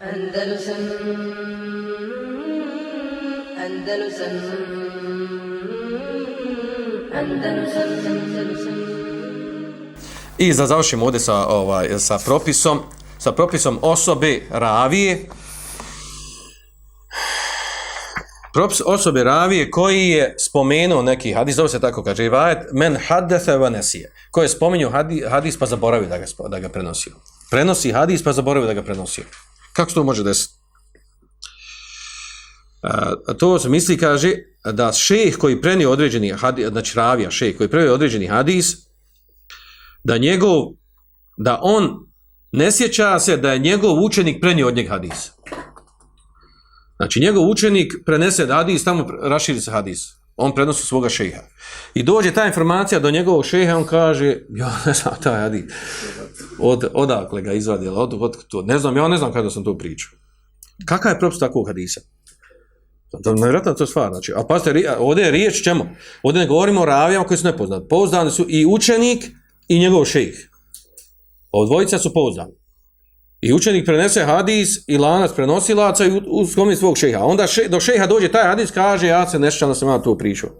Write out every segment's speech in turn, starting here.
Andalusam Andalusam Andalusam Andalusam I da završimo ovdje sa, ovaj, sa propisom, sa propisom osobe ravije, propis osobe ravije koji je spomenuo neki hadis, zove se tako kaže, rivajet, men hadethe vanesije, koji je spomenuo hadis, hadis pa zaboravio da ga, da ga prenosio. Prenosi hadis pa zaboravio da ga prenosio. Kako se to može desiti? A, to se misli, kaže, da šejh koji prenio određeni hadis, znači ravija šejh koji prenio određeni hadis, da njegov, da on ne sjeća se da je njegov učenik prenio od njeg hadis. Znači, njegov učenik prenese hadis, tamo raširi se hadis. On prenosi svoga šeha. I dođe ta informacija do njegovog šeha, on kaže, ja ne znam taj hadis. Od, odakle ga izvadila, od, od, to, ne znam, ja ne znam kada sam to pričao. Kakav je propis takvog hadisa? Da, nevjerojatno to stvar. Znači, a pazite, ovdje je riječ čemu? Ovdje ne govorimo o ravijama koji su nepoznati. Pouzdani su i učenik i njegov šejh. Ovo dvojica su pouzdani. I učenik prenese hadis i lanac prenosilaca i uskomi svog šeha. Onda še, do šeha dođe taj hadis, kaže, ja se nešćano da sam ja to pričao.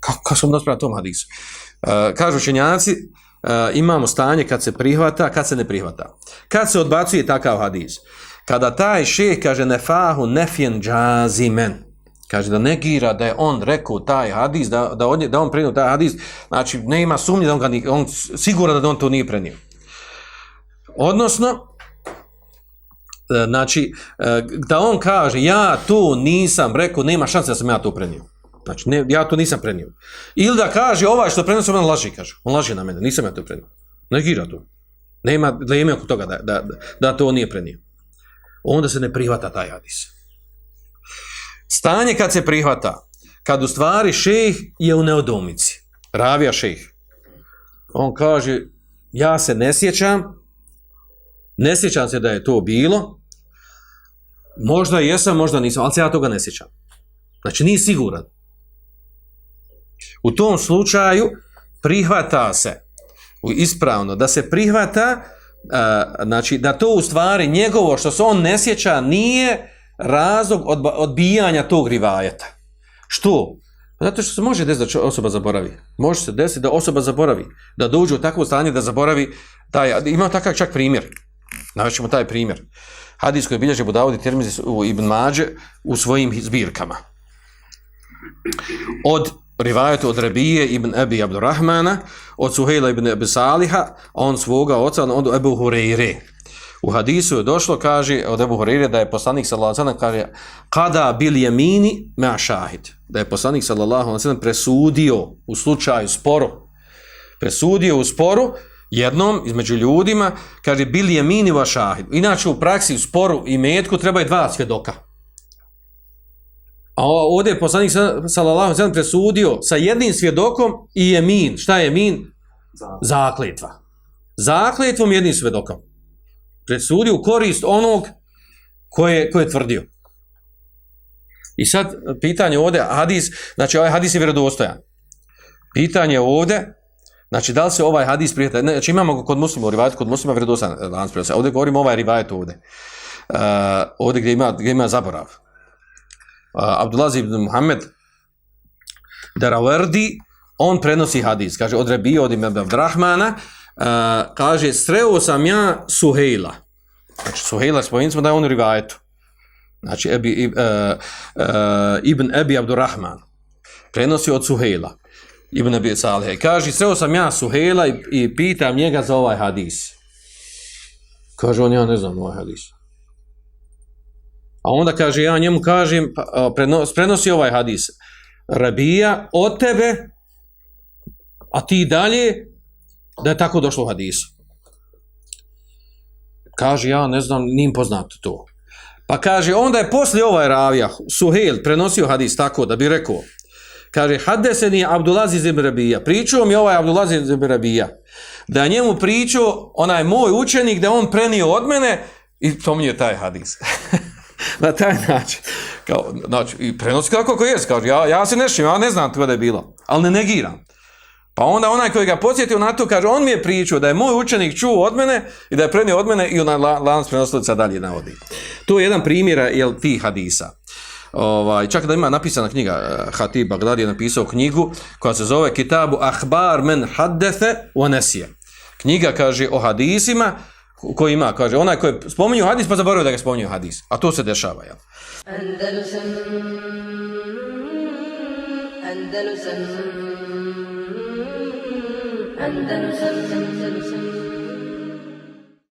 Kako, kako sam naspravio tom hadisu? Uh, kažu učenjaci, uh, imamo stanje kad se prihvata, kad se ne prihvata. Kad se odbacuje takav hadis? Kada taj šeh kaže nefahu nefjen džazimen, kaže da negira da je on rekao taj hadis, da, da, on, da on prenio taj hadis, znači ne ima sumnje da on, ga, on sigura da on to nije prenio. Odnosno, eh, znači, eh, da on kaže, ja to nisam rekao, nema šanse da sam ja to prenio. Znači, ne, ja to nisam prenio. Ili da kaže, ovaj što prenosi on laži, kaže. On laži na mene, nisam ja to prenio. Negira to. Nema, da ima oko toga da, da, da, da to nije prenio. Onda se ne prihvata taj hadis. Stanje kad se prihvata, kad u stvari šejh je u neodomici, ravija šejh. On kaže, ja se ne sjećam, ne sjećam se da je to bilo, možda jesam, možda nisam, ali se ja toga ne sjećam. Znači, nije siguran. U tom slučaju prihvata se, ispravno, da se prihvata, a, znači, da to u stvari njegovo što se on ne sjeća nije razlog odbijanja tog rivajeta. Što? Pa zato što se može desiti da osoba zaboravi. Može se desiti da osoba zaboravi, da dođe u takvo stanje da zaboravi, taj, ima takav čak primjer. Navećemo taj primjer. Hadis koji bilježe Budavodi Tirmizi u Ibn Mađe u svojim zbirkama. Od rivajetu od Rabije ibn Ebi Abdurrahmana, od Suhejla ibn Ebi Saliha, on svoga oca, od Ebu Hureyre. U hadisu je došlo, kaže, od Ebu Hureyre, da je poslanik sallallahu alaihi kaže, kada bil jemini mea šahid, da je poslanik sallallahu alaihi presudio u slučaju sporu, presudio u sporu, jednom između ljudima, kaže bili je mini va šahid. Inače u praksi u sporu i metku trebaju dva svjedoka. A ovdje je poslanik sallallahu alejhi presudio sa jednim svjedokom i je min. Šta je min? Zakletva. Zakletvom jednim svjedokom. Presudio u korist onog koje, koje je tvrdio. I sad pitanje ovdje, hadis, znači ovaj hadis je vjerodostojan. Pitanje ovdje, Znači, da li se ovaj hadis prijatelj, znači imamo kod muslima, rivajet kod muslima lanac prijatelj, ovdje govorimo ovaj rivajet ovdje, uh, ovdje gdje ima, gdje ima zaborav. Uh, Abdullah ibn Muhammed Darawardi, on prenosi hadis, kaže, od Rebija, od Ibn Abdrahmana, uh, kaže, sreo sam ja Suhejla. Znači, Suhejla, spomenuli smo da je on rivajetu. Znači, Ebi, uh, uh, Ibn Ebi Abdurrahman prenosi od Suhejla. Ibn Abi Salih. Kaže, sreo sam ja Suhejla i, i pitam njega za ovaj hadis. Kaže on, ja ne znam ovaj hadis. A onda kaže, ja njemu kažem, pa, prenos, prenosi ovaj hadis. Rabija od tebe, a ti dalje, da je tako došlo u hadisu. Kaže, ja ne znam, nim poznato to. Pa kaže, onda je poslije ovaj ravija, Suhel, prenosio hadis tako da bi rekao, kaže hadeseni Abdulaziz ibn Rabija. Pričao mi ovaj Abdulaziz ibn Rabija. Da njemu pričao onaj moj učenik da on prenio od mene i to mi je taj hadis. na taj način. Kao, znači, i prenosi kako ko je. Kaže, ja, ja se nešim, ja ne znam to je bilo. Ali ne negiram. Pa onda onaj koji ga podsjetio na to, kaže, on mi je pričao da je moj učenik čuo od mene i da je prenio od mene i onaj lanac prenosilica dalje navodi. To je jedan primjer jel, tih hadisa. Ovaj, čak da ima napisana knjiga, eh, Hatib Bagdad je napisao knjigu koja se zove Kitabu Ahbar men haddethe wa nesije. Knjiga kaže o hadisima koji ima, kaže, onaj koji spominju hadis pa zaboravio da ga spominju hadis. A to se dešava, jel? Andalusam Andalusam Andalusam Andalusam